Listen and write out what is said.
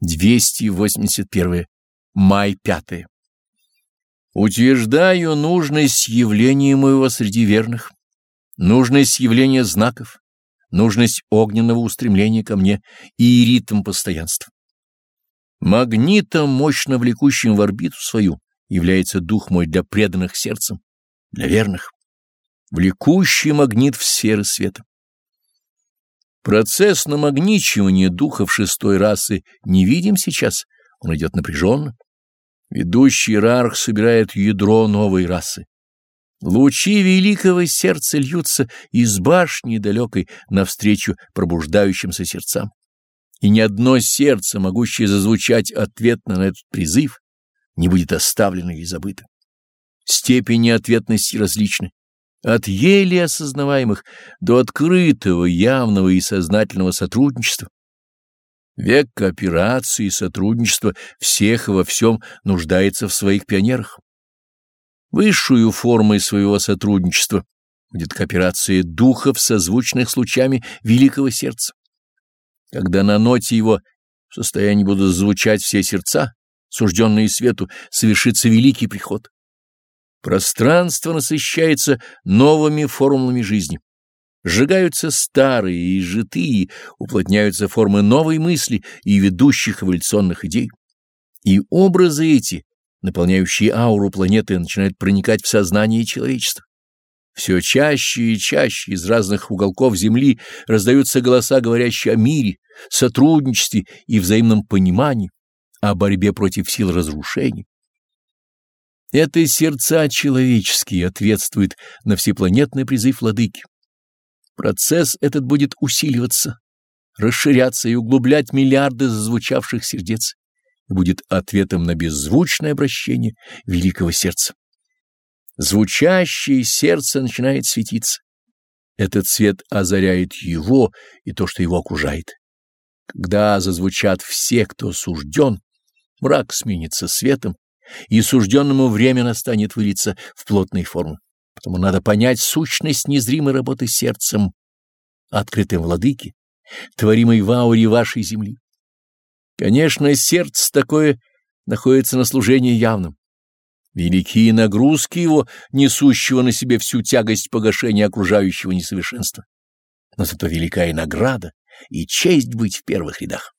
281. Май 5. Утверждаю нужность явления моего среди верных, нужность явления знаков, нужность огненного устремления ко мне и ритм постоянства. Магнитом, мощно влекущим в орбиту свою, является дух мой для преданных сердцем, для верных, влекущий магнит в сферы света. Процесс намагничивания духов шестой расы не видим сейчас, он идет напряженно. Ведущий иерарх собирает ядро новой расы. Лучи великого сердца льются из башни далекой навстречу пробуждающимся сердцам. И ни одно сердце, могущее зазвучать ответно на этот призыв, не будет оставлено и забыто. Степени ответности различны. От еле осознаваемых до открытого, явного и сознательного сотрудничества. Век кооперации и сотрудничества всех и во всем нуждается в своих пионерах. Высшую формой своего сотрудничества будет кооперация духов, созвучных с лучами великого сердца. Когда на ноте его в состоянии будут звучать все сердца, сужденные свету, совершится великий приход. Пространство насыщается новыми формулами жизни. Сжигаются старые и житые, уплотняются формы новой мысли и ведущих эволюционных идей. И образы эти, наполняющие ауру планеты, начинают проникать в сознание человечества. Все чаще и чаще из разных уголков Земли раздаются голоса, говорящие о мире, сотрудничестве и взаимном понимании, о борьбе против сил разрушения. Это сердца человеческие ответствуют на всепланетный призыв владыки. Процесс этот будет усиливаться, расширяться и углублять миллиарды зазвучавших сердец и будет ответом на беззвучное обращение великого сердца. Звучащее сердце начинает светиться. Этот свет озаряет его и то, что его окружает. Когда зазвучат все, кто сужден, мрак сменится светом, и сужденному время настанет вылиться в плотной формы. Потому надо понять сущность незримой работы сердцем, открытым владыке, творимой в ауре вашей земли. Конечно, сердце такое находится на служении явном. Великие нагрузки его, несущего на себе всю тягость погашения окружающего несовершенства. Но зато велика и награда, и честь быть в первых рядах.